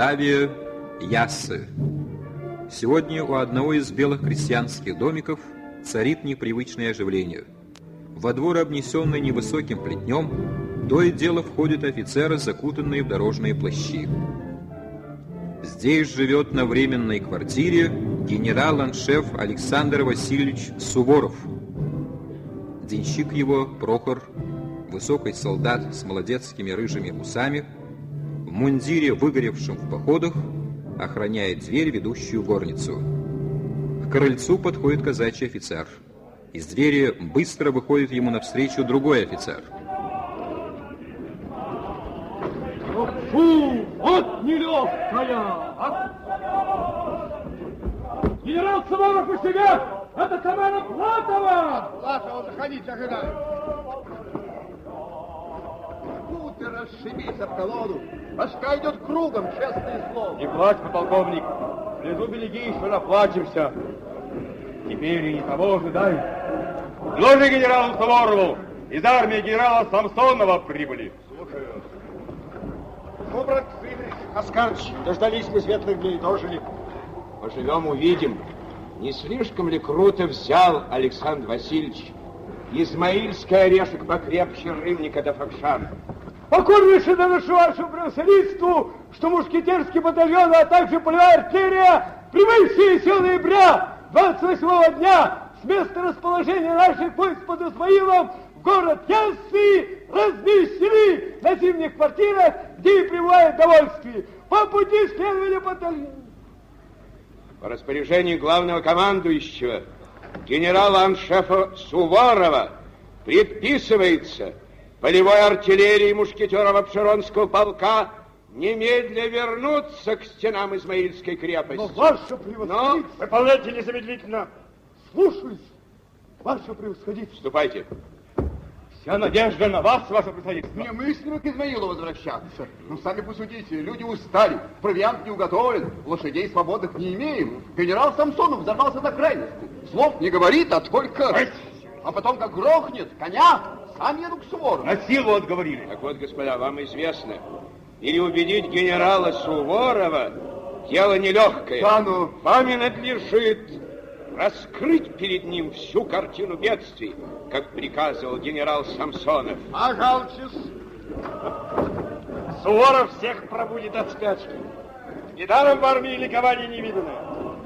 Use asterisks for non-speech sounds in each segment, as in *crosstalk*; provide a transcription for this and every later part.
Молдавия, Яссы. Сегодня у одного из белых крестьянских домиков царит непривычное оживление. Во двор, обнесенный невысоким плетнем, то и дело входят офицеры, закутанные в дорожные плащи. Здесь живет на временной квартире генерал-аншеф Александр Васильевич Суворов. Денщик его, Прохор, высокий солдат с молодецкими рыжими усами, в мундире, выгоревшем в походах, охраняет дверь, ведущую горницу. К крыльцу подходит казачий офицер. Из двери быстро выходит ему навстречу другой офицер. Фу, вот нелегкая! А? Генерал Суворов у себя! Это команда Платова! Платова, заходить ожидает. Ты расшибись об колоду. Башка идет кругом, честное слово. Не плачь, полковник. Внизу береги, еще наплачемся. Теперь и не того ожидай. Доложи генералу Суворову. Из армии генерала Самсонова прибыли. Слушаю. Ну, брат Фридрих Оскарович, дождались мы светлых дней, дожили. Поживем, увидим. Не слишком ли круто взял Александр Васильевич Измаильский орешек покрепче рымника до Факшана? Покорнейше доношу вашему превосходительству, что мушкетерский батальон, а также полевая артиллерия прибывшие с ноября 28 дня с места расположения наших войск под Исмаилом в город Яссы разместили на зимних квартирах, где и пребывают довольствие. По пути следовали батальон. По распоряжению главного командующего генерала-аншефа Суворова предписывается полевой артиллерии мушкетеров Обширонского полка немедля вернуться к стенам Измаильской крепости. Но ваше превосходительство... Выполняйте незамедлительно. Слушаюсь, ваше превосходительство. Вступайте. Вся надежда на вас, ваше превосходительство. Немыслимо к Измаилу возвращаться. Ну, сами посудите, люди устали, провиант не уготовлен, лошадей свободных не имеем. Генерал Самсонов взорвался до крайности. Слов не говорит, а только... А потом, как грохнет коня, сам еду к Суворову. На силу отговорили. Так вот, господа, вам известно, переубедить генерала Суворова дело нелегкое. Да ну. Вами надлежит раскрыть перед ним всю картину бедствий, как приказывал генерал Самсонов. Пожалуйста. Суворов всех пробудет от спячки. Недаром в армии ликование не видано.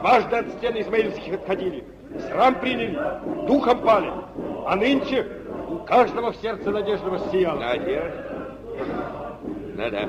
Дважды от стен измаильских отходили. Срам приняли, духом пали. А нынче у каждого в сердце надежда воссияла. Надежда. Да-да.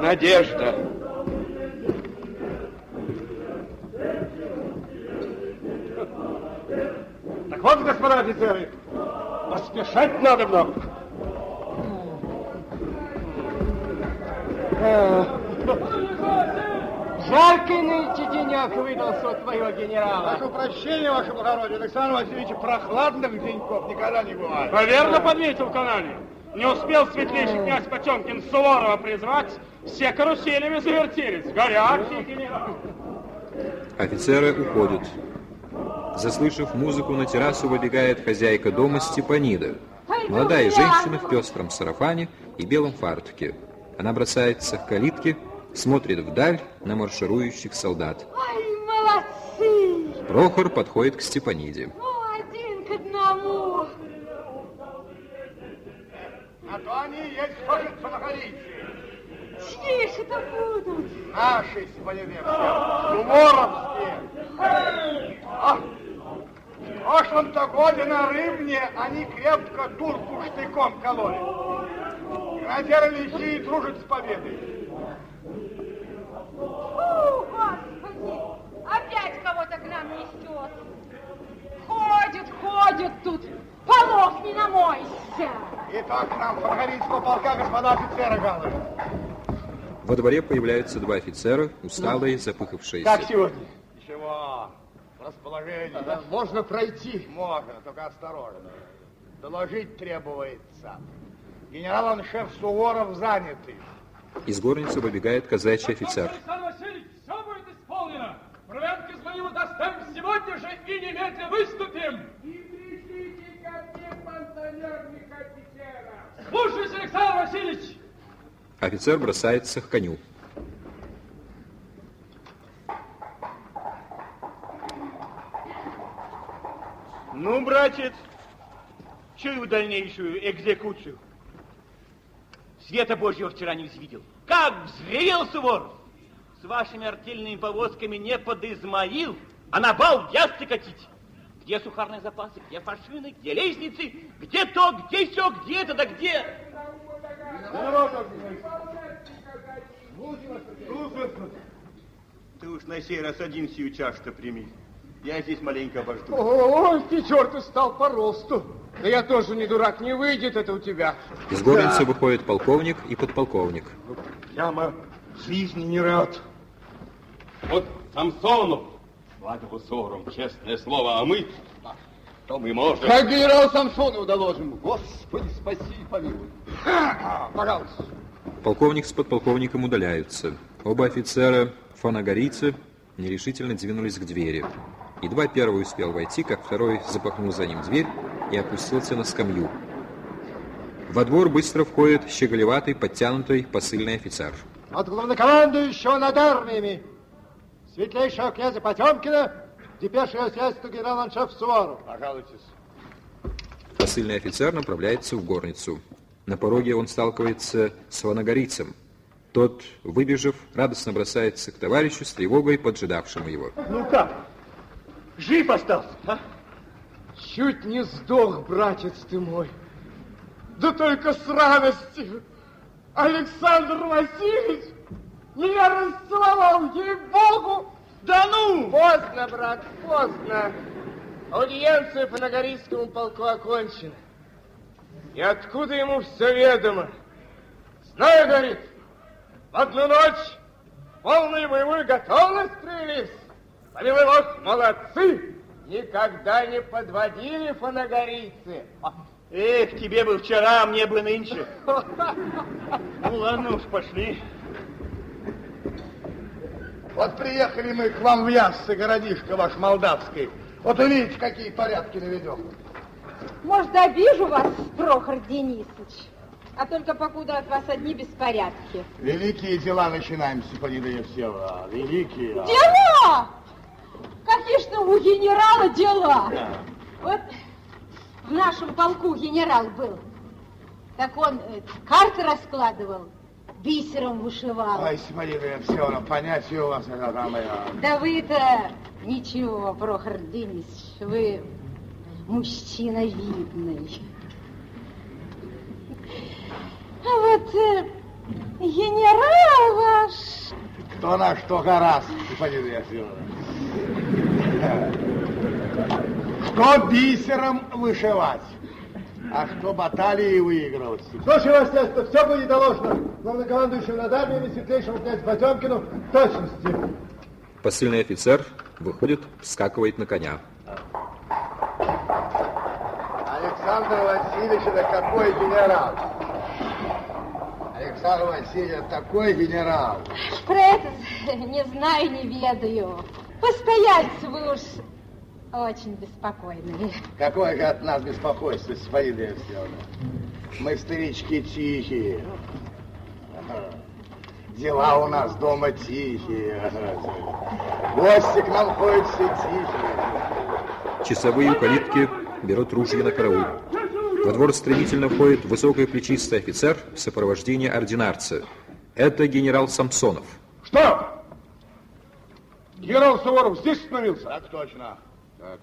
Надежда. Так вот, господа офицеры, поспешать надо нам. Жаркий нынче денек выдался у твоего генерала. Прошу прощения, ваше благородие, Александр Васильевич, прохладных деньков никогда не бывает. Верно подметил в канале. Не успел светлейший князь Потемкин Суворова призвать, все каруселями завертелись. Горячий генерал. Офицеры уходят. Заслышав музыку, на террасу выбегает хозяйка дома Степанида. Молодая женщина в пестром сарафане и белом фартуке. Она бросается к калитке, смотрит вдаль на марширующих солдат. Ай, молодцы! Прохор подходит к Степаниде. О, один к одному. А то они есть, хочется находить. Чьи ж это будут? Наши своевремные, суворовские. А, в прошлом-то годе на Рыбне они крепко турку штыком кололи. Гранатеры лихие дружат с победой. Фу, господи! Опять кого-то к нам несет. Ходит, ходит тут. Полов не намойся. Итак, к нам фаворитского полка господа офицеры жалуют. Во дворе появляются два офицера, усталые, запыхавшиеся. Как сегодня? Ничего, расположение. Можно пройти. Можно, только осторожно. Доложить требуется. Генерал-аншеф Суворов занятый. Из горницы выбегает казачий офицер. Александр Васильевич, все будет исполнено. Провиант Измаила доставим сегодня же и немедленно Александр Васильевич. Офицер бросается к коню. Ну, братец, чую дальнейшую экзекуцию. Света Божьего вчера не видел. Как взревел Суворов! С вашими артельными повозками не под Измаил, а на бал ясты катить. Где сухарные запасы, где фашины, где лестницы, где то, где все, где это, да где... Ты уж на сей раз один сию чашу прими. Я здесь маленько обожду. Ой, ты черт стал по росту. Да я тоже не дурак, не выйдет это у тебя. Из горницы выходит полковник и подполковник. Прямо жизни не рад. Вот Самсонов, Владимир Суворов, честное слово, а мы, что мы можем? Как генерал Самсонову доложим. Господи, спаси и помилуй. Пожалуйста. Полковник с подполковником удаляются. Оба офицера фанагорийцы нерешительно двинулись к двери. Едва первый успел войти, как второй запахнул за ним дверь и опустился на скамью. Во двор быстро входит щеголеватый, подтянутый посыльный офицер. От главнокомандующего над армиями светлейшего князя Потемкина депешего средства генерал-аншеф Суворов. Пожалуйтесь. Посыльный офицер направляется в горницу. На пороге он сталкивается с ванагорицем. Тот, выбежав, радостно бросается к товарищу с тревогой, поджидавшему его. Ну как? Жив остался, а? Чуть не сдох, братец ты мой. Да только с радостью. Александр Васильевич меня расцеловал, ей-богу. Да ну! Поздно, брат, поздно. Аудиенция по Нагорийскому полку окончена. И откуда ему все ведомо? Знаю, говорит, в одну ночь полную боевую готовность привелись. Помилуй Бог, молодцы! Никогда не подводили фанагорийцы. Эх, тебе бы вчера, а мне бы нынче. *laughs* Ну ладно уж, пошли. Вот приехали мы к вам в Яссы, городишко ваш молдавский. Вот увидите, какие порядки наведем. Может, обижу вас, Прохор Денисович? А только покуда от вас одни беспорядки. Великие дела начинаем, Степанида Евсеева. Великие. Дела! Какие там у генерала дела? Вот в нашем полку генерал был. Так он э, карты раскладывал, бисером вышивал. Ой, Степанида Евсеевна, понятие у вас это самое. Да вы-то ничего, Прохор Денисович, вы мужчина видный. А вот э, генерал ваш... Кто наш, кто гораст, Степанида Евсеевна. Кто бисером вышивать, а кто баталии выигрывать. Слушай, ваше сестра, все будет доложено главнокомандующему над армиями светлейшему князю Потемкину в точности. Посыльный офицер выходит, вскакивает на коня. Александр Васильевич, это какой генерал? Александр Васильевич, это такой генерал. Про это *laughs* не знаю, не ведаю. Постояльцы вы уж очень беспокойные. Какое от нас беспокойство, Степанида Евсеевна? Мы старички тихие. Дела у нас дома тихие. Гости к нам ходят все тихие. Часовые у калитки берут ружья на караул. Во двор стремительно входит высокий плечистый офицер в сопровождении ординарца. Это генерал Самсонов. Что? Генерал Суворов здесь остановился? Так точно. Так.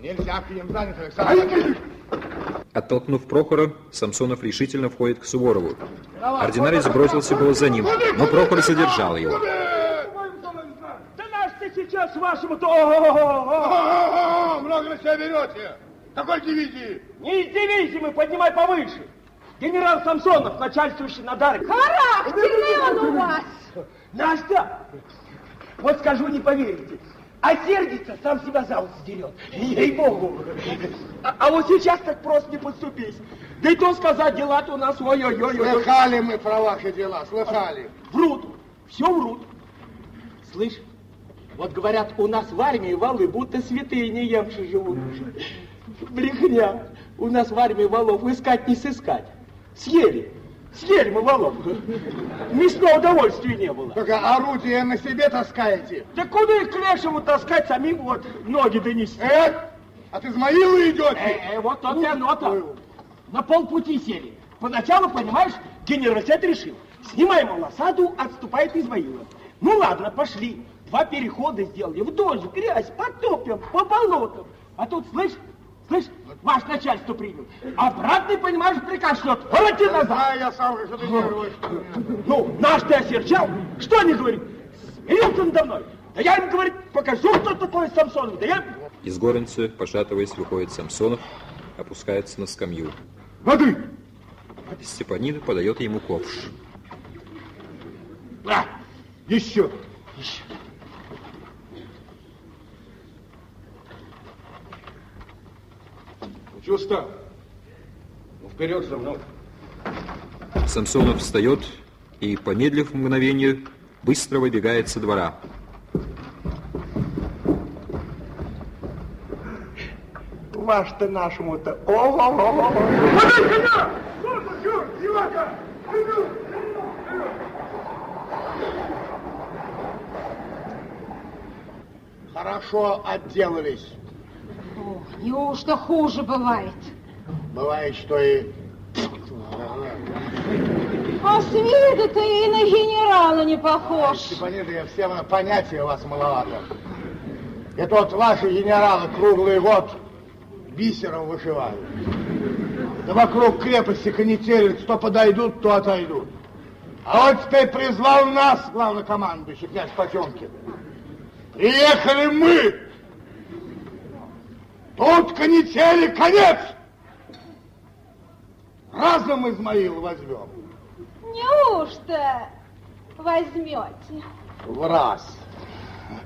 Нельзя к ним занять, Александр. Оттолкнув Прохора, Самсонов решительно входит к Суворову. Ординарец бросился было за ним, но Прохор задержал его. Да наш ты сейчас вашему-то... Много на себя берете. Какой дивизии? Не из дивизии мы, поднимай повыше. Генерал Самсонов, начальствующий над армией. Характерный он у вас. Настя, вот скажу, не поверите, а сердится, сам себя за ус дерет. Ей-богу. А, а вот сейчас так просто не подступись. Да и то сказать, дела-то у нас ой-ой-ой. Слыхали мы про ваши дела, слыхали. Врут, все врут. Слышь, вот говорят, у нас в армии валы будто святые не емши живут. Брехня. У нас в армии валов искать не сыскать. Съели. Съели мы волок. Мясного удовольствия не было. Только орудие на себе таскаете. Да куда их к лешему таскать, самим вот ноги донести? Э, от Измаила идете? Э, э, вот то-то и оно-то. На полпути сели. Поначалу, понимаешь, генералитет решил. Снимаем осаду, отступает Измаила. Ну ладно, пошли. Два перехода сделали. В дождь, грязь, потопим, по болотам. А тут, слышь, слышь, ваше начальство принял. Обратный, понимаешь, приказ шлет. Вороти назад. Да, я сам же что ты делаешь. Ну, наш ты осерчал. Что они говорит? Смеются надо мной. Да я им, говорит, покажу, что такое Самсонов. Да я... Из горницы, пошатываясь, выходит Самсонов, опускается на скамью. Воды! Степанида подает ему ковш. А, еще. Еще. Чего стал? Ну, вперед за мной. Самсонов встает и, помедлив мгновение, быстро выбегает со двора. Ваш-то нашему-то. О-о-о-о. Воды, коня! Можно, черт, зевака! Хорошо отделались. Неужто хуже бывает? Бывает, что и... А с виду ты и на генерала не похож. Степанида, я всем понятия у вас маловато. Это вот ваши генералы круглый год бисером вышивают. Да вокруг крепости конетелят, что подойдут, то отойдут. А вот теперь призвал нас, главнокомандующий, князь Потемкин. Приехали мы! Тут конетели конец! Разом Измаил возьмем. Неужто возьмете? В раз.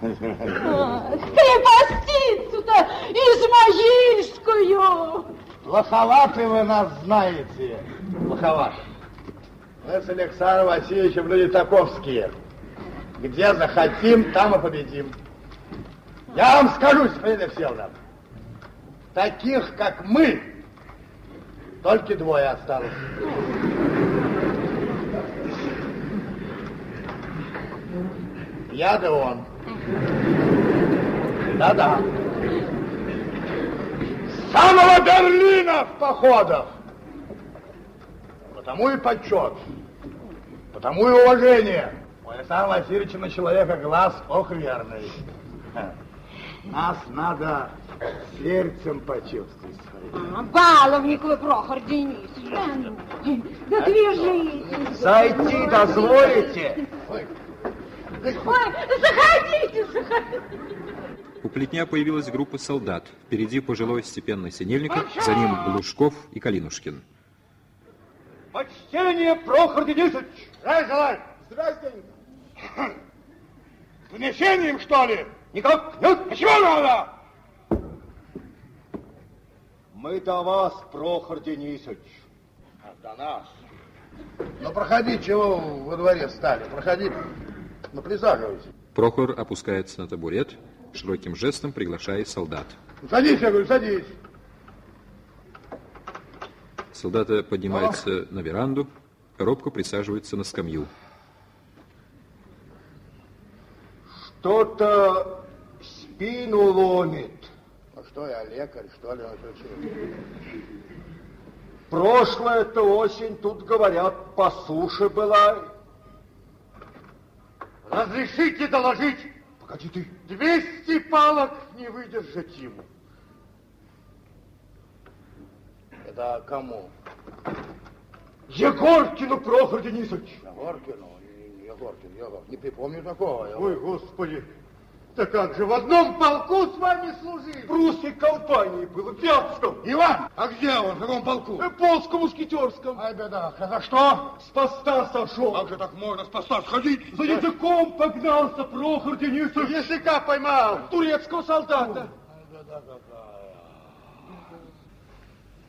Крепостицу-то измаильскую! Плоховаты вы нас знаете. Плоховат. Мы с Александром Васильевичем люди таковские. Где захотим, там и победим. Я вам скажу, Степанина Всеволодовна, таких, как мы, только двое осталось. Я да он. Да-да. Самого Берлина в походах. Потому и почет, потому и уважение. У Александра Васильевича на человека глаз ох верный. Нас надо сердцем почувствовать. А, баловник вы, Прохор Денисович. Да ну, движитесь. Зайти дозволите? Ой, заходите, заходите. У плетня появилась группа солдат. Впереди пожилой степенный Синельников, за ним Глушков и Калинушкин. Почтение, Прохор Денисович! Здравия желаю! Здравствуйте! С помещением, что ли? Никак нет. А чего надо? Мы до вас, Прохор Денисович. А, до нас. Ну, проходи, чего во дворе стали? Проходи, ну, присаживайся. Прохор опускается на табурет, широким жестом приглашает солдат. Садись, я говорю, садись. Солдаты поднимаются на веранду, робко присаживаются на скамью. Что-то спину ломит. Ну что я, лекарь, что ли? Что? Прошлая-то осень, тут говорят, по суше была. Разрешите доложить? Погоди ты. Двести палок не выдержать ему. Это кому? Егоркину, Прохор Денисович. Егоркину? Егоркин, Егор. Не припомню такого. Ой, Господи. Да как же, в одном полку с вами служил? В прусской компании был, в Вятском. Иван, а где он? В каком полку? В Полско-мускетерском. Ай, беда. А за что? С поста сошел. Как же так можно с поста сходить? За языком погнался Прохор Денисович. Языка поймал. Турецкого солдата. Ай, беда какая.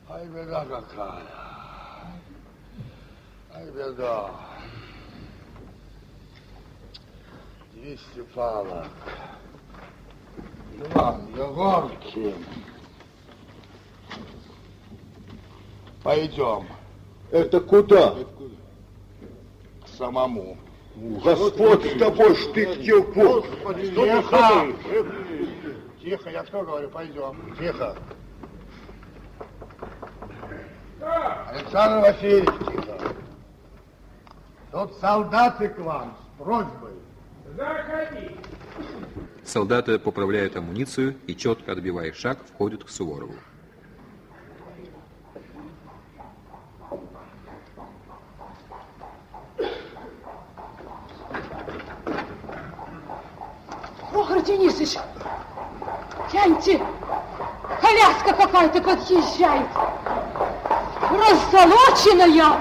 Ай, беда какая. Ай, беда. Двести палок. Иван Егоркин. Пойдем. Это куда? самому. Господь с тобой, ж ты где Бог? Тихо! Тихо, я что говорю, пойдем. Тихо. Александр Васильевич, тихо. Тут солдаты к вам с просьбой. Заходи. Солдаты поправляют амуницию и, четко отбивая шаг, входят к Суворову. Прохор Денисович, тяньте, коляска какая-то подъезжает. Раззолоченная,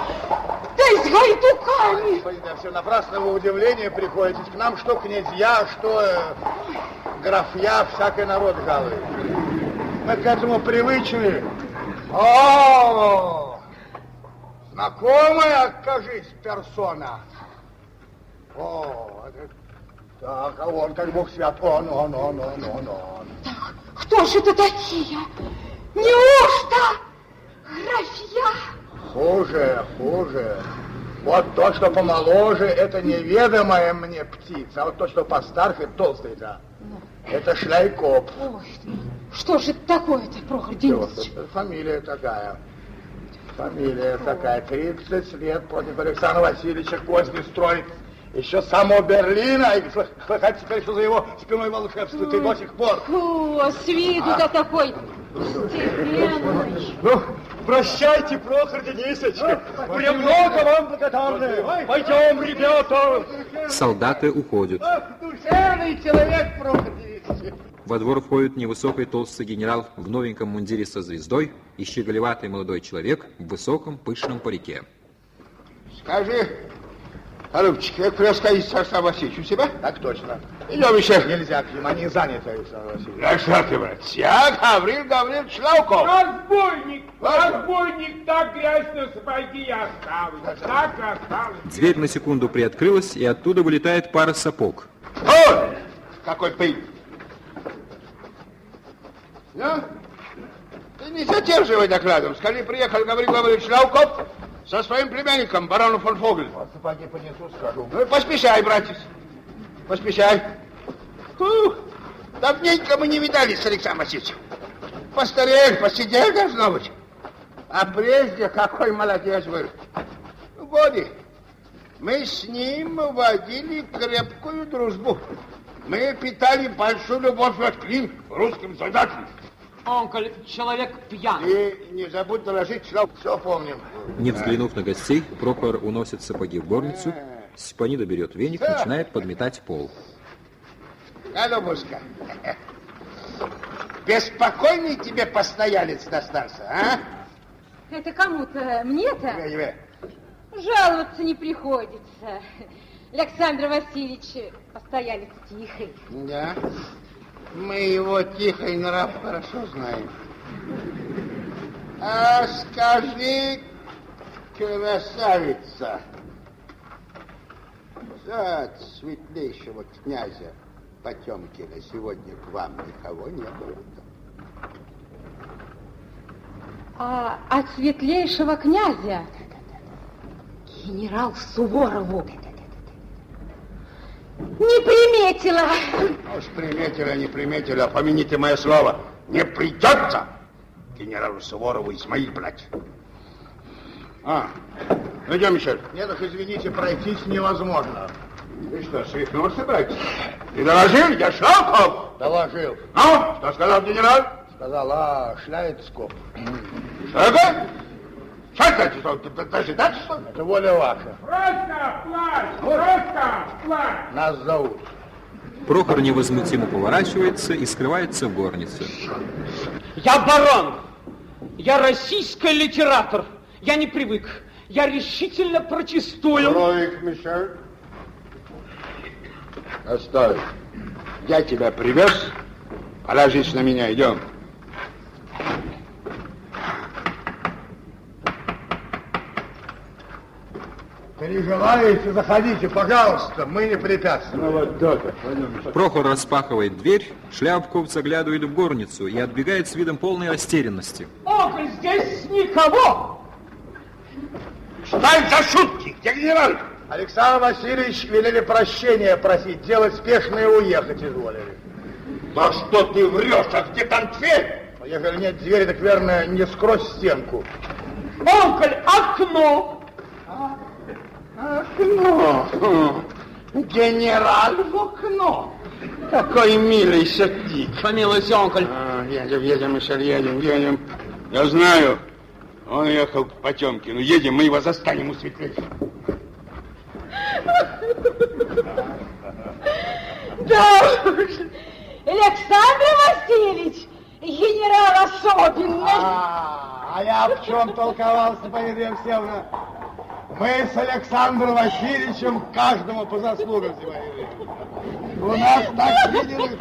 да и с гайдуками. Господи, да все напрасно вы удивление приходите к нам, что князья, что э, графья, всякий народ жалует. Мы к этому привычны. О, знакомая, кажись, персона. О, это- так, а он, как бог свят, он, он, он, он, он, он. Кто же это такие? Неужто графья? Хуже, хуже. Вот то, что помоложе, это неведомая мне птица, а вот то, что постарше, толстый, да. Это шляйкоп. Ой, что же это такое-то, Прохор Денисович? Вот, Фамилия такая. Фамилия такая. 30 лет против Александра Васильевича козни строит. Еще с самого Берлина. И слых- слыхать теперь, что за его спиной волшебствует и до сих пор. О, с виду-то такой степенный. Ну, прощайте, Прохор Денисович. Премного вам благодарны. Пойдем, ребята. Солдаты уходят. Душевный человек, Прохор Денисович. Во двор входит невысокий толстый генерал в новеньком мундире со звездой и щеголеватый молодой человек в высоком пышном парике. Скажи, Голубчик, как происходит Александр Васильевич у себя? Так точно. Идем еще. Нельзя к ним, они заняты, Александр Васильевич. А что ты, брат? Я Гаврил Гаврилович Лауков. Разбойник, разбойник, так грязь на сапоги и оставлю. Так и оставлю. Дверь на секунду приоткрылась, и оттуда вылетает пара сапог. Ой, какой пыль. Ну, ты не задерживай докладом. Скажи, приехал Гаврил Гаврилович Лауков со своим племянником, бароном фон Фогель. Вот сапоги понесу, скажу. Ну, поспешай, братец. Поспешай. Ух, давненько мы не видались с Александром Васильевичем. Постарел, посидел, должно быть. А прежде какой молодец был. Годы мы с ним водили крепкую дружбу. Мы питали большую любовь вот к русским солдатам. Онколь, человек пьян. И не забудь доложить, что все помним. Не взглянув на гостей, Прохор уносит сапоги в горницу, Степанида берет веник, начинает подметать пол. Голубушка, беспокойный тебе постоялец достался, а? Это кому-то, мне-то? Жаловаться не приходится. Александр Васильевич постоялец тихий. Да? Мы его тихий нрав хорошо знаем. А скажи, красавица, от светлейшего князя Потемкина сегодня к вам никого не было? А от светлейшего князя генерал Суворову не приметила. Уж приметили, не приметили, а помяните мое слово. Не придется генералу Суворову Исмаиль брать. А, ну, идем, Мишель. Нет, уж извините, пройтись невозможно. Ты что, свихнулся, братец? Ты доложил? Я Шлауков? Доложил. Ну, что сказал генерал? Сказал, а, шляет скоп. Что это? Что это? Что, ты дожидаться, что ли? Это воля ваша. Просто плащ, просто плащ. Нас зовут. Прохор невозмутимо поворачивается и скрывается в горнице. Я барон. Я российский литератор. Я не привык. Я решительно протестую. Бровик, Мишель. Оставь. Я тебя привез. Положись на меня, идем. Переживаете, заходите, пожалуйста, мы не препятствуем. Ну вот то-то. Прохор распахивает дверь, Шляпков заглядывает в горницу и отбегает с видом полной растерянности. Онколь, здесь никого. Что это за шутки? Где генерал? Александр Васильевич велели прощения просить, делать спешно и уехать изволили. Да что ты врешь, а где конфет? Ежели нет двери, так верно, не скрозь стенку. Онколь, окно. Окно. Генераль в окно. Какой милый садик. Помилуйте, онколь. А, едем, едем, Мишель, едем, едем. Я знаю, он ехал к Потемкину. Едем, мы его застанем у светлейшего. Да уж, Александр Васильевич, генерал особенный. А, а я в чем толковался, Полина Евсеевна? Мы с Александром Васильевичем каждому по заслугам завоевали. У нас так видели,